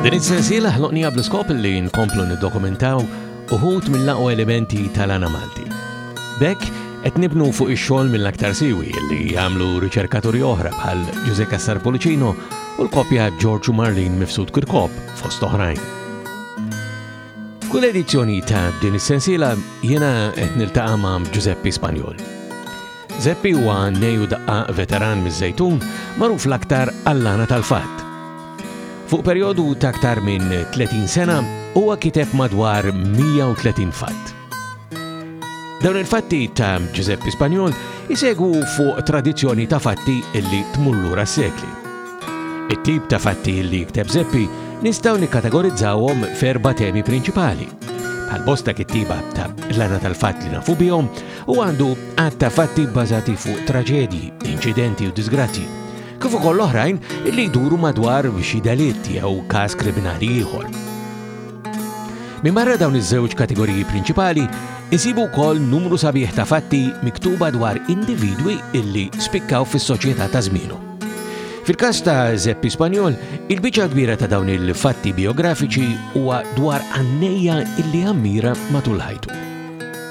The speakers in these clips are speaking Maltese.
Din is-sensiela ħloqnija bl-iskop li nkomplu niddokumentaw uħut mill-laqwa elementi tal-għana Malti. Bekk, qed nibnu fuq ix-xogħol mill-aktar siwi li jagħmlu riċerkaturi oħra bħal Ġuże Kassar Policino u l-kopja Ġorġu Marlin Mifsud Kirkop fost oħrajn. F'kull edizzjoni ta' din is-sensiela jiena qed niltaqa' ma' Giuseppe Spanjol. Zeppi huwa neju daqqa veteran miż-żejtun magħruf l-aktar għallana tal-fatt. Fuq perjodu ta' aktar minn 30 sena huwa kiteb madwar 130 fatt. Dawn il-fatti ta' Giuseppe Spanjol isegwu fuq tradizzjoni ta' fatti illi tmullura s-sekli. It-tip ta' fatti illi jikteb Zeppi nistaw nikkategorizzawhom ferba temi prinċipali. Bħal-bosta kittiba ta' l-għada tal-fatt li nafu bihom u għandu għad ta' fatti bbażati fuq traġedji, incidenti u disgrazzi, kif ukoll oħrajn illi jduru madwar xi delitt jew każ kriminali ieħor. Minbarra dawn iż-żewġ kategoriji prinċipali, insibu wkoll numru sabiħ ta' fatti miktuba dwar individwi illi spikkaw fis-soċjetà ta' żmienu. Fil-każ ta' Zeppi Spanjol, il-biċċa kbira ta' dawn il-fatti biografiċi huwa dwar għannejja illi ammira matul ħajtu.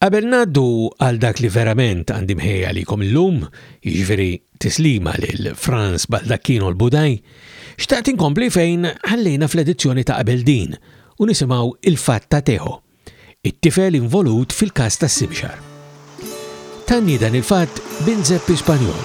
Qabel ngħaddu għal dak li verament għandi mħejji għalikom illum, jiġifieri tislima lil Frans Baldacchino l-Budaj, xtaqt inkompli fejn ħallejna fl-edizzjoni ta' qabel din u nisimgħu il-fatt ta' Teho, it-tifel involut fil-każ tas-simxar. Tanni dan il-fatt Binzeppi Spanjol,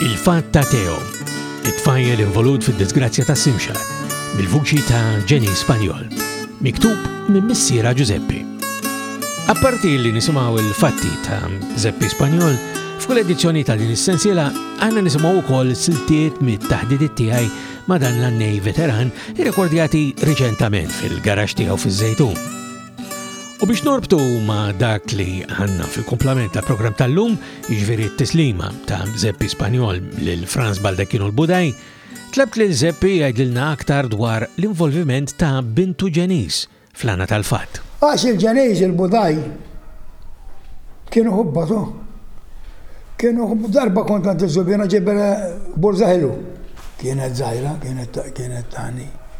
Il-fatt ta' Teo, it-tfajjel involut fid-disgrazzja ta' Simxar, bil-vuċi ta' Jenny Spanjol, miktub minn missiera Giuseppe. Apparti li nisimgħu il-fatti ta' Zeppi Spanjol, f'kull edizzjoni ta' din is-sensiela għandna nisimgħu wkoll siltiet mit-taħdidiet tiegħi ma' dan l-annej veteran irrekordjati riċentament fil-garax tiegħu fiż-Żejtun. U biex norbtu ma dak li għanna fil-komplement ta' program tal-lum, ġveri t-tislima ta' Zeppi Spanjol l-Franz Baldacchino l-Budaj, tlabt li Zeppi għajdilna aktar dwar l-involviment ta' bintu ġeniz fl-għana tal-fat. Għax il-ġeniz il-Budaj kienu hubbatu. Kienu darba kontanti zubina ġibela burza ħelu. Kienet zaħira, kienet tani.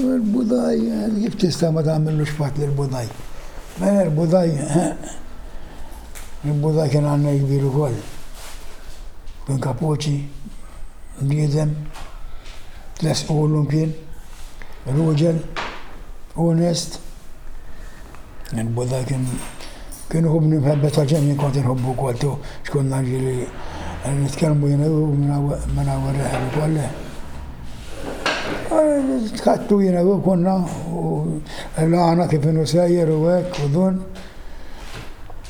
Il-Budaj, kif tista' ma tagħmillux fatt lill-Budaj? Mela l-Budaj, il-Budaj kien għannej kbir ukoll. Kien kapuċi, bniedem, tlessqulu kien, ruġel, onest. Il-Buddha kien kien hu b'nimħebba ta' ġenni kont inħobbu wkoll tu xkun naġi li nitkellmu jien u minn hawn reħel ukoll. Tħattu jien u konna u l-għana kif inhu sejjer u hekk u dun.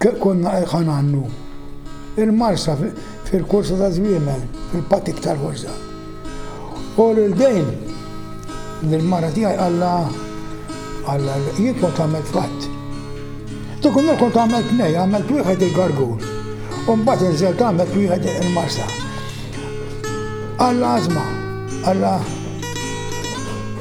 Konna ħa ngħannu. Il-marsa fil-kursa ta' żwiemel, fil-patik tal-ħorża. U lil dejn, lil mara tiegħi alla alla jien kont għamilt fatt. Dik il kont għamilt nej, għamilt wieħed il-gargur. U mbagħad inżelt għamilt wieħed il-marsa. Alla għażma, alla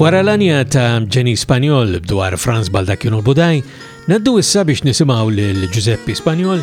Wara l-anja ta' Ġeni Spanjol dwar Franz Baldacchino l-Budaj, naddu issa biex nisimaw l-Ġuzeppi Spanjol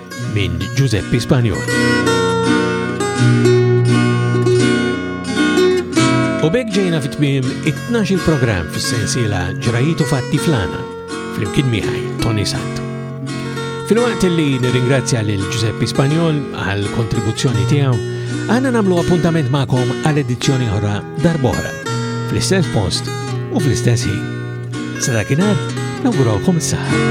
Minn Giuseppe Spanjol. U bekk ġejna fit tmiem it-12 il-programm fis-sensiela ġrajitu fatti flana fl-imkien miħaj Tony Sant. Fil-waqt li nirringrazzja lil Giuseppe Spanjol għal kontribuzzjoni tiegħu, għanna namlu appuntament magħkom għal edizzjoni oħra darbora fl-istess post u fl-istess ħin. Sa dakinhar nawgurawkom is-saħħa.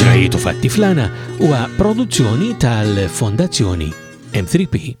Ġrajiet u fatti flana huwa produzzjoni tal-Fondazzjoni M3P.